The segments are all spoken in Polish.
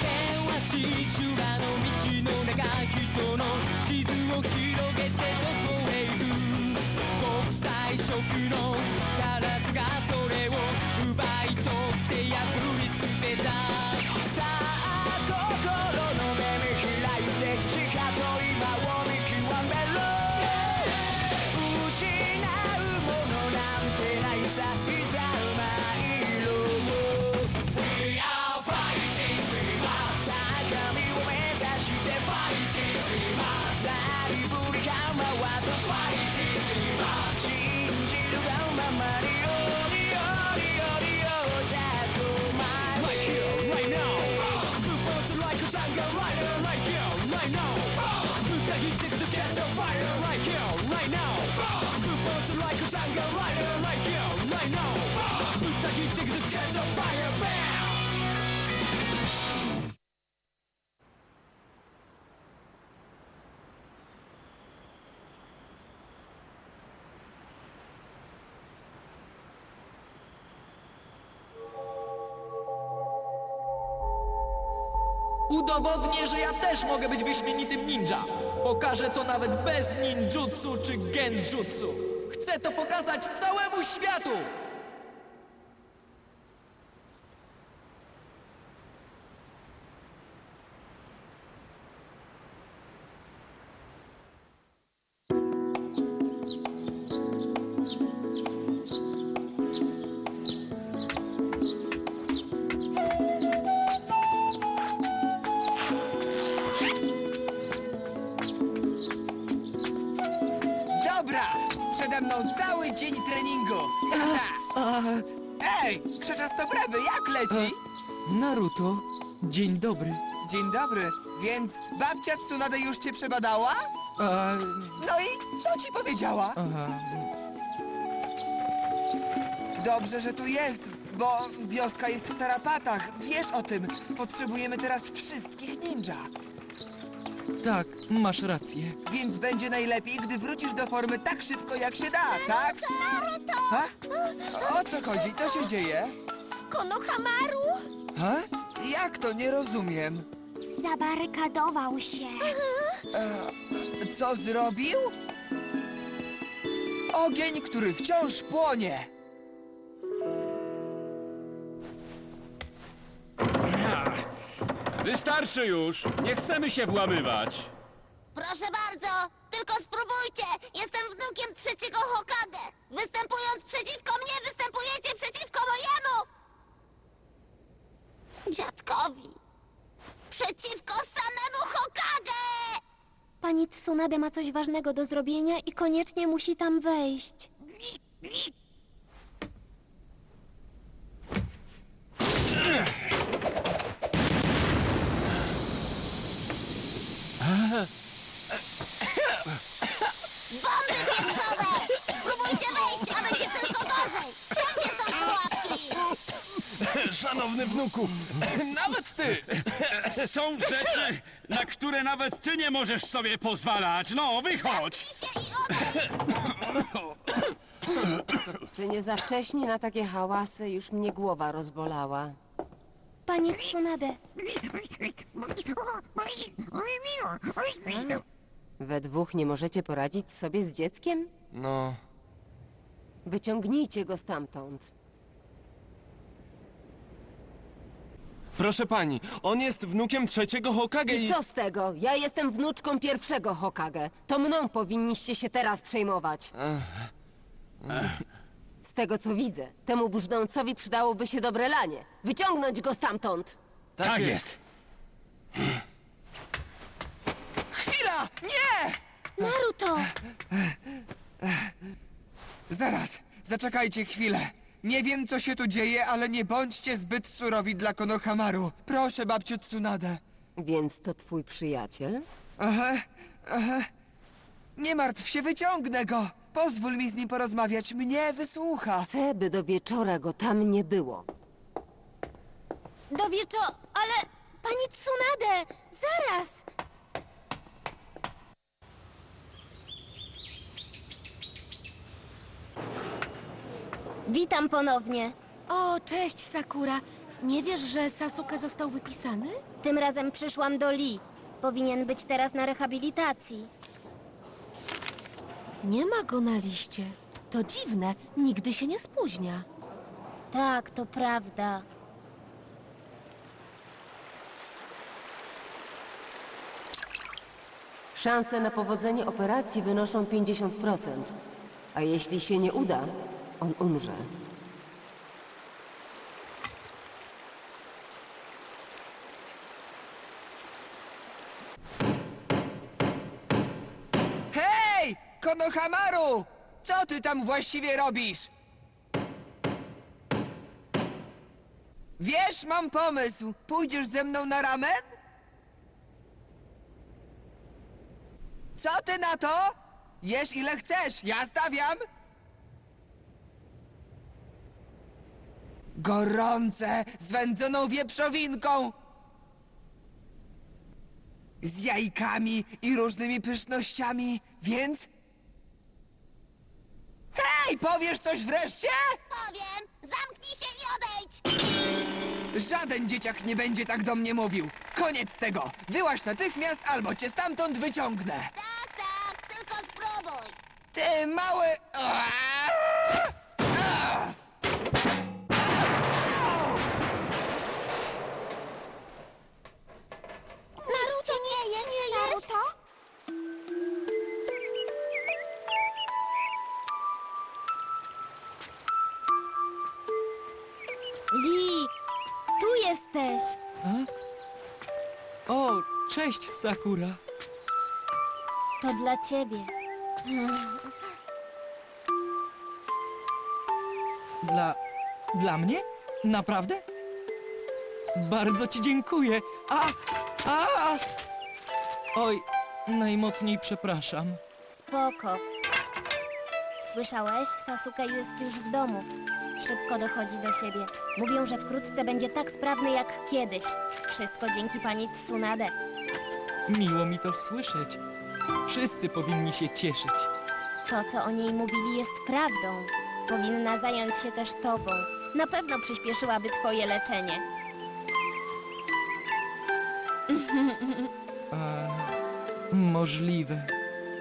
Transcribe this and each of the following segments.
険しい修羅の道の中人の地図を広げてどこへ行く？国際色のガラスがそれを Udowodnię, że ja też mogę być wyśmienitym ninja. Pokażę to nawet bez ninjutsu czy genjutsu. Chcę to pokazać całemu światu! Dobra! Przede mną cały dzień treningu! Ej, krzeczastoprawy, jak leci? Naruto, dzień dobry. Dzień dobry. Więc babcia Tsunade już cię przebadała? No i co ci powiedziała? aha. Dobrze, że tu jest, bo wioska jest w tarapatach. Wiesz o tym. Potrzebujemy teraz wszystkich ninja. Tak, masz rację. Więc będzie najlepiej, gdy wrócisz do formy tak szybko, jak się da, tak? Ha? O co chodzi? Co się dzieje? Konohamaru Ha? Jak to? Nie rozumiem. zabarykadował się. Co zrobił? Ogień, który wciąż płonie. Wystarczy już! Nie chcemy się włamywać! Proszę bardzo, tylko spróbujcie. Jestem wnukiem trzeciego Hokage. Występując przeciwko mnie, występujecie przeciwko mojemu dziadkowi. Przeciwko samemu Hokage! Pani Tsunade ma coś ważnego do zrobienia i koniecznie musi tam wejść. Bomby pieprzowe! Spróbujcie wejść, a będzie tylko gorzej. Wszędzie są pułapki. Szanowny wnuku, nawet ty! Są rzeczy, na które nawet ty nie możesz sobie pozwalać. No, wychodź! Się i odejdź. Czy nie za wcześnie na takie hałasy? Już mnie głowa rozbolała. Pani Tsunade, We dwóch nie możecie poradzić sobie z dzieckiem? No, Wyciągnijcie go stamtąd. Proszę pani, on jest wnukiem trzeciego Hokage I i... co z tego? Ja jestem wnuczką pierwszego Hokage. To mną powinniście się teraz przejmować. Z tego co widzę, temu brzdącowi przydałoby się dobre lanie. Wyciągnąć go stamtąd! Tak jest! Chwila! Nie! Naruto! Zaraz, zaczekajcie chwilę. Nie wiem, co się tu dzieje, ale nie bądźcie zbyt surowi dla Konohamaru. Proszę, babciu Tsunade. Więc to twój przyjaciel? Aha, aha. Nie martw się, wyciągnę go. Pozwól mi z nim porozmawiać, mnie wysłucha. Chcę, by do wieczora go tam nie było. Do wieczo... ale... Pani Tsunade! Zaraz! Witam ponownie. O, cześć, Sakura. Nie wiesz, że Sasuke został wypisany? Tym razem przyszłam do Lee. Powinien być teraz na rehabilitacji. Nie ma go na liście. To dziwne, nigdy się nie spóźnia. Tak, to prawda. Szanse na powodzenie operacji wynoszą 50%. A jeśli się nie uda, on umrze. Hej! Konohamaru! Co ty tam właściwie robisz? Wiesz, mam pomysł. Pójdziesz ze mną na ramen? Co ty na to? Jesz ile chcesz, ja stawiam. Gorące, z wędzoną wieprzowinką. Z jajkami i różnymi pysznościami, więc... Hej, powiesz coś wreszcie? Powiem, zamknij się i odejdź! Żaden dzieciak nie będzie tak do mnie mówił. Koniec tego. Wyłaź natychmiast, albo cię stamtąd wyciągnę. Tak, tak, tylko spróbuj. Ty mały... Sakura. To dla ciebie. Dla... dla mnie? Naprawdę? Bardzo ci dziękuję. A! A! Oj, najmocniej przepraszam. Spoko. Słyszałeś? Sasuke jest już w domu. Szybko dochodzi do siebie. Mówią, że wkrótce będzie tak sprawny jak kiedyś. Wszystko dzięki pani Tsunade. Miło mi to słyszeć. Wszyscy powinni się cieszyć. To, co o niej mówili, jest prawdą. Powinna zająć się też tobą. Na pewno przyspieszyłaby twoje leczenie. Możliwe.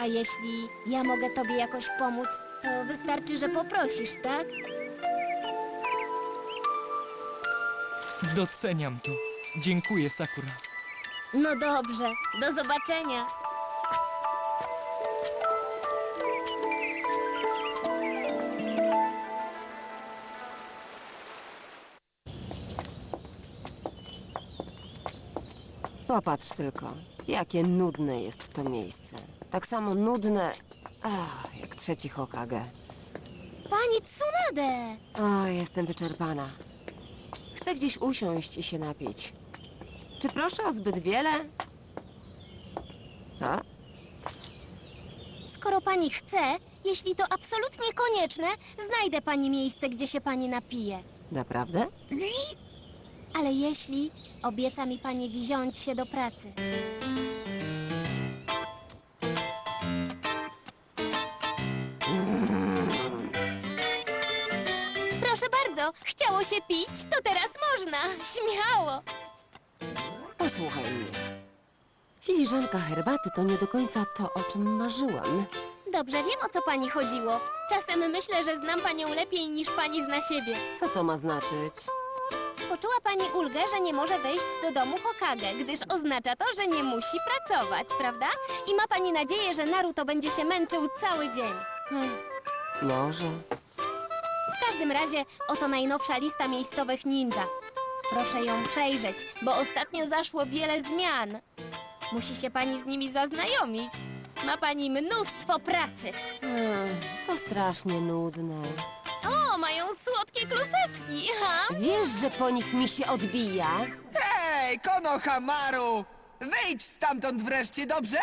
A jeśli ja mogę tobie jakoś pomóc, to wystarczy, że poprosisz, tak? Doceniam to. Dziękuję, Sakura. No dobrze, do zobaczenia. Popatrz tylko, jakie nudne jest to miejsce. Tak samo nudne, ach, jak trzeci Hokage. Pani Tsunade! O, jestem wyczerpana. Chcę gdzieś usiąść i się napić. Czy proszę o zbyt wiele? A? Skoro pani chce, jeśli to absolutnie konieczne, znajdę pani miejsce, gdzie się pani napije. Naprawdę? Ale jeśli obieca mi pani wziąć się do pracy. Proszę bardzo, chciało się pić, to teraz można. Śmiało. Posłuchaj mnie. Filiżanka herbaty to nie do końca to, o czym marzyłam. Dobrze, wiem o co pani chodziło. Czasem myślę, że znam panią lepiej niż pani zna siebie. Co to ma znaczyć? Poczuła pani ulgę, że nie może wejść do domu Hokage, gdyż oznacza to, że nie musi pracować, prawda? I ma pani nadzieję, że Naruto będzie się męczył cały dzień. Hmm. Może. W każdym razie oto najnowsza lista miejscowych ninja. Proszę ją przejrzeć, bo ostatnio zaszło wiele zmian. Musi się pani z nimi zaznajomić. Ma pani mnóstwo pracy. Hmm, to strasznie nudne. O, mają słodkie kluseczki, ha? Wiesz, że po nich mi się odbija? Hej, Konohamaru! Wyjdź stamtąd wreszcie, dobrze?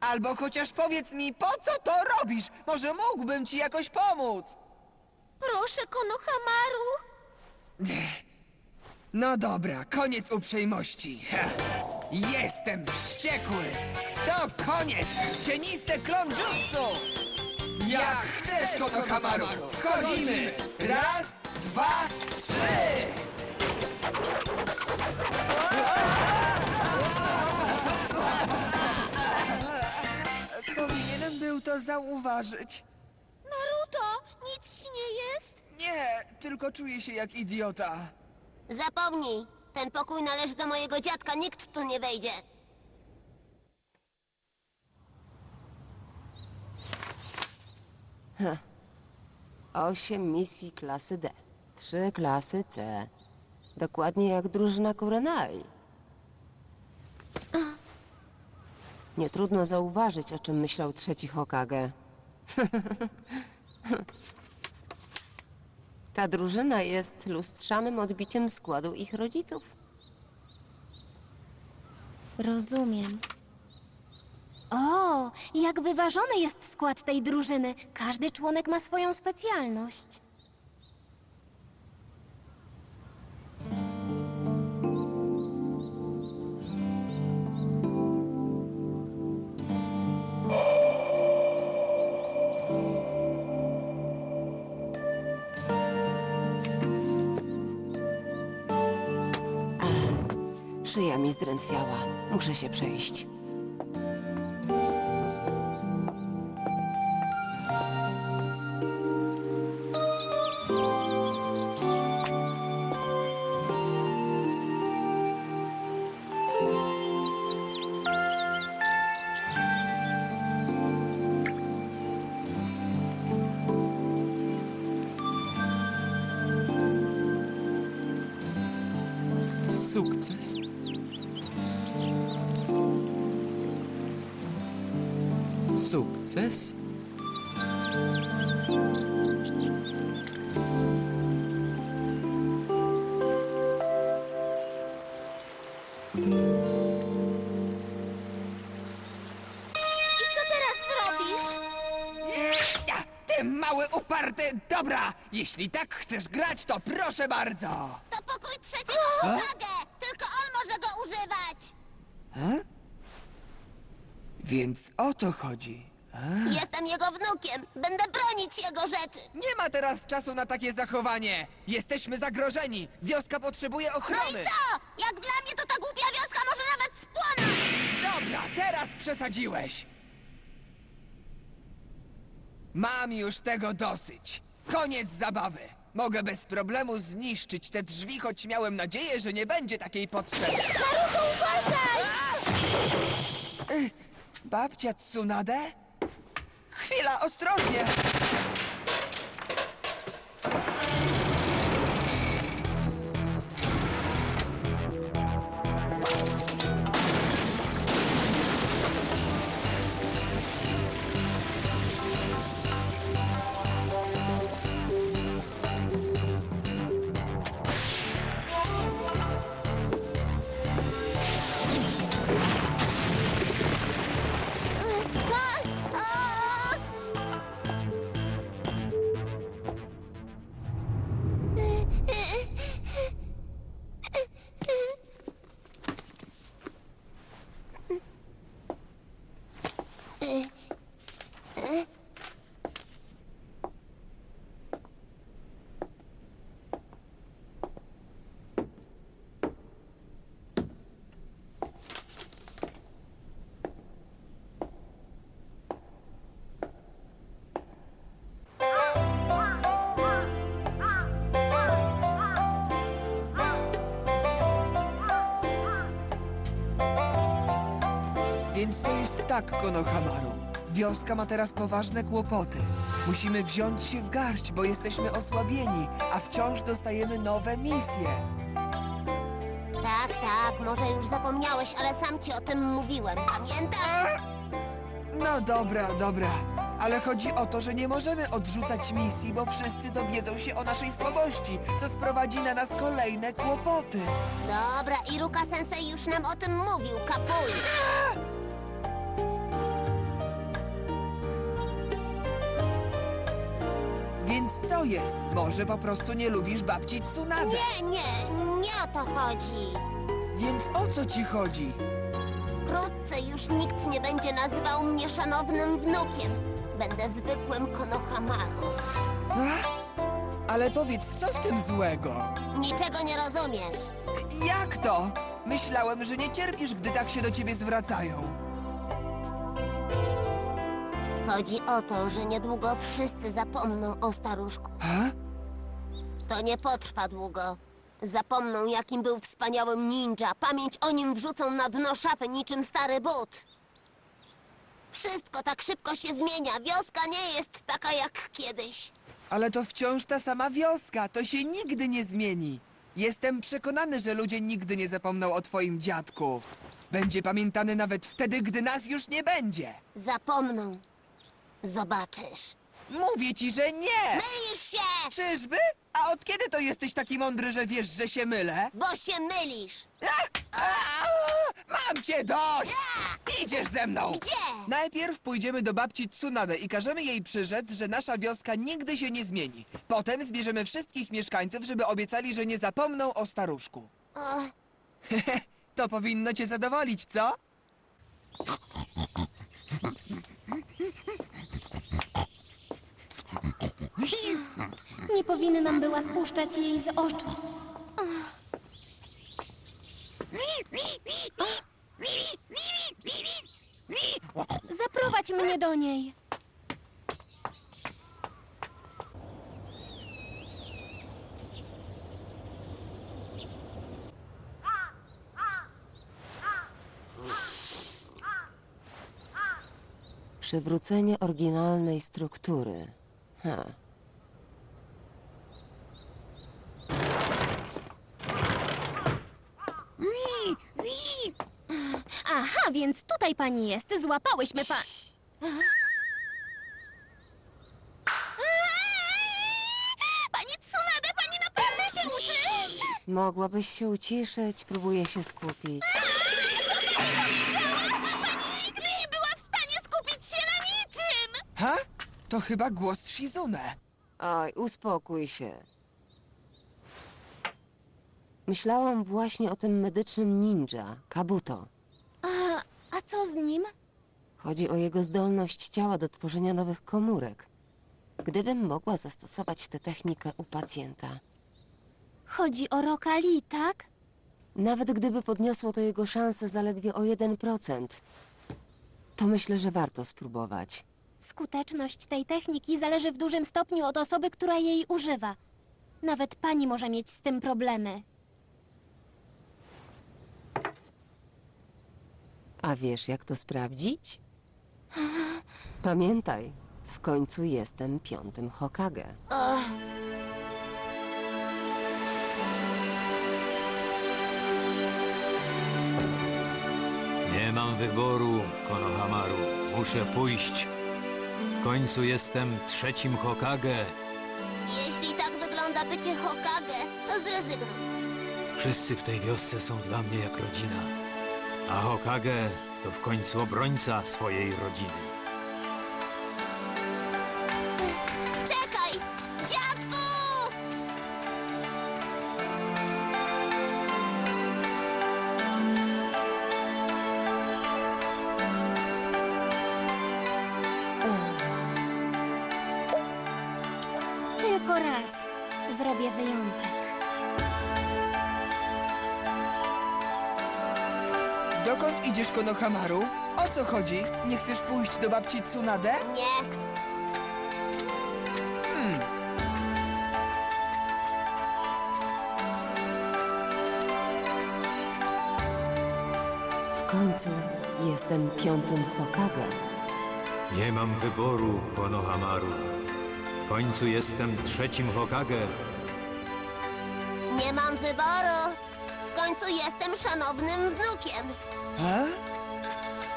Albo chociaż powiedz mi, po co to robisz? Może mógłbym ci jakoś pomóc? Proszę, Konohamaru. No dobra, koniec uprzejmości. Ha. Jestem wściekły! To koniec! Cieniste klon jutsu! Jak chcesz, Konohamaru! Wchodzimy! Raz, dwa, trzy! Powinienem był to zauważyć. Naruto, nic ci nie jest? Nie, tylko czuję się jak idiota. Zapomnij, ten pokój należy do mojego dziadka, nikt tu nie wejdzie. Osiem misji klasy D. Trzy klasy C. Dokładnie jak drużyna Kurenai. Nie trudno zauważyć, o czym myślał trzeci Hokage. Ta drużyna jest lustrzanym odbiciem składu ich rodziców. Rozumiem. O, jak wyważony jest skład tej drużyny. Każdy członek ma swoją specjalność. Szyja mi zdrętwiała. Muszę się przejść. Sukces. Sukces? I co teraz zrobisz? Ty mały uparty! Dobra, jeśli tak chcesz grać, to proszę bardzo! To pokój trzeciego Hokage! Tylko on może go używać! Więc o to chodzi. Jestem jego wnukiem, będę bronić jego rzeczy! Nie ma teraz czasu na takie zachowanie! Jesteśmy zagrożeni! Wioska potrzebuje No i ochrony! co? Jak dla mnie to ta głupia wioska może nawet spłonąć! Dobra, teraz przesadziłeś! Mam już tego dosyć. Koniec zabawy. Mogę bez problemu zniszczyć te drzwi, choć miałem nadzieję, że nie będzie takiej potrzeby. Naruto, uważaj! Babcia Tsunade? Chwila, ostrożnie! Jest tak, Konohamaru. Wioska ma teraz poważne kłopoty. Musimy wziąć się w garść, bo jesteśmy osłabieni, a wciąż dostajemy nowe misje. Tak, tak, może już zapomniałeś, ale sam ci o tym mówiłem. Pamiętasz? No dobra, dobra. Ale chodzi o to, że nie możemy odrzucać misji, bo wszyscy dowiedzą się o naszej słabości, co sprowadzi na nas kolejne kłopoty. Dobra, Iruka Sensei już nam o tym mówił, kapuj! Więc co jest? Może po prostu nie lubisz babci Tsunade? Nie, nie, nie o to chodzi. Więc o co ci chodzi? Wkrótce już nikt nie będzie nazywał mnie szanownym wnukiem. Będę zwykłym Konohamaru. A? Ale powiedz, co w tym złego? Niczego nie rozumiesz. Jak to? Myślałem, że nie cierpisz, gdy tak się do ciebie zwracają. Chodzi o to, że niedługo wszyscy zapomną o staruszku. A? To nie potrwa długo. Zapomną, jakim był wspaniałym ninja. Pamięć o nim wrzucą na dno szafy niczym stary but. Wszystko tak szybko się zmienia. Wioska nie jest taka jak kiedyś. Ale to wciąż ta sama wioska, to się nigdy nie zmieni. Jestem przekonany, że ludzie nigdy nie zapomną o twoim dziadku. Będzie pamiętany nawet wtedy, gdy nas już nie będzie. Zapomną. Zobaczysz. Mówię ci, że nie! Mylisz się! Czyżby? A od kiedy to jesteś taki mądry, że wiesz, że się mylę? Bo się mylisz. A! A! Mam cię dość! Idziesz ze mną! Gdzie? Najpierw pójdziemy do babci Tsunade i każemy jej przyrzec, że nasza wioska nigdy się nie zmieni. Potem zbierzemy wszystkich mieszkańców, żeby obiecali, że nie zapomną o staruszku. O, To powinno cię zadowolić, co? Nie powinnam była spuszczać jej z oczu. Zaprowadź mnie do niej. Przywrócenie oryginalnej struktury. Aha, więc tutaj pani jest. Złapałyśmy pa... Pani Tsunade, pani naprawdę się uczy! Mogłabyś się uciszyć, próbuję się skupić. Pani nigdy nie była w stanie skupić się na niczym! Ha? To chyba głos Shizune. Oj, uspokój się. Myślałam właśnie o tym medycznym ninja, Kabuto. Co z nim? Chodzi o jego zdolność ciała do tworzenia nowych komórek. Gdybym mogła zastosować tę technikę u pacjenta, Chodzi o Rokali, tak? nawet gdyby podniosło to jego szanse zaledwie o 1%, to myślę, że warto spróbować. Skuteczność tej techniki zależy w dużym stopniu od osoby, która jej używa. Nawet pani może mieć z tym problemy. A wiesz, jak to sprawdzić? Pamiętaj, w końcu jestem piątym Hokage. Nie mam wyboru, Konohamaru. Muszę pójść. W końcu jestem trzecim Hokage. jeśli tak wygląda bycie Hokage, to zrezygnuj. Wszyscy w tej wiosce są dla mnie jak rodzina. A Hokage to w końcu obrońca swojej rodziny. Konohamaru? O co chodzi? Nie chcesz pójść do babci Tsunade? Nie, W końcu jestem piątym Hokage. Nie mam wyboru, Konohamaru. W końcu jestem trzecim Hokage. nie mam wyboru. W końcu jestem szanownym wnukiem. A?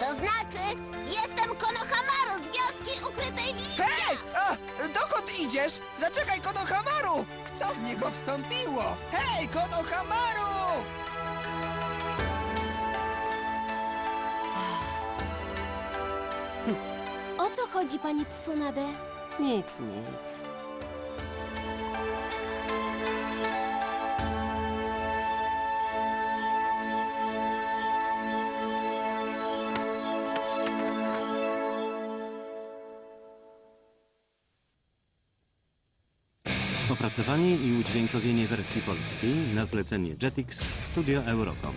To znaczy, jestem Konohamaru z wioski ukrytej w liście. Hej! A, dokąd idziesz? Zaczekaj, Konohamaru! Co w niego wstąpiło? Hej, Konohamaru! O co chodzi, pani Tsunade? Nic, nic. Opracowanie i udźwiękowienie wersji polskiej na zlecenie Jetix Studio Eurocom.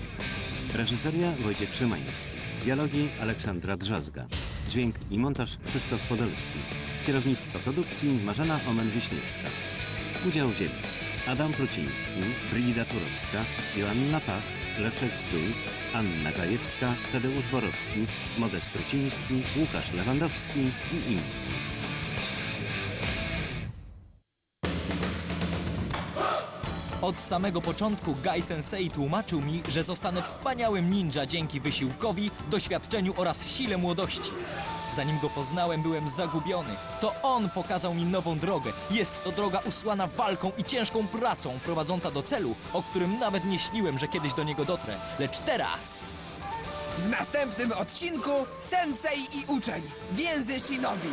Reżyseria Wojciech Szymański. Dialogi Aleksandra Drzazga. Dźwięk i montaż Krzysztof Podolski. Kierownictwo produkcji Marzena Omen-Wiśniewska. Udział wzięli Adam Pruciński, Brigida Turowska, Joanna Pach, Leszek Stój, Anna Gajewska, Tadeusz Borowski, Modest Truciński, Łukasz Lewandowski i inni. Od samego początku Gai Sensei tłumaczył mi, że zostanę wspaniałym ninja dzięki wysiłkowi, doświadczeniu oraz sile młodości. Zanim go poznałem, byłem zagubiony. To on pokazał mi nową drogę. Jest to droga usłana walką i ciężką pracą, prowadząca do celu, o którym nawet nie śniłem, że kiedyś do niego dotrę. Lecz teraz... W następnym odcinku Sensei i uczeń. Więzy Shinobi.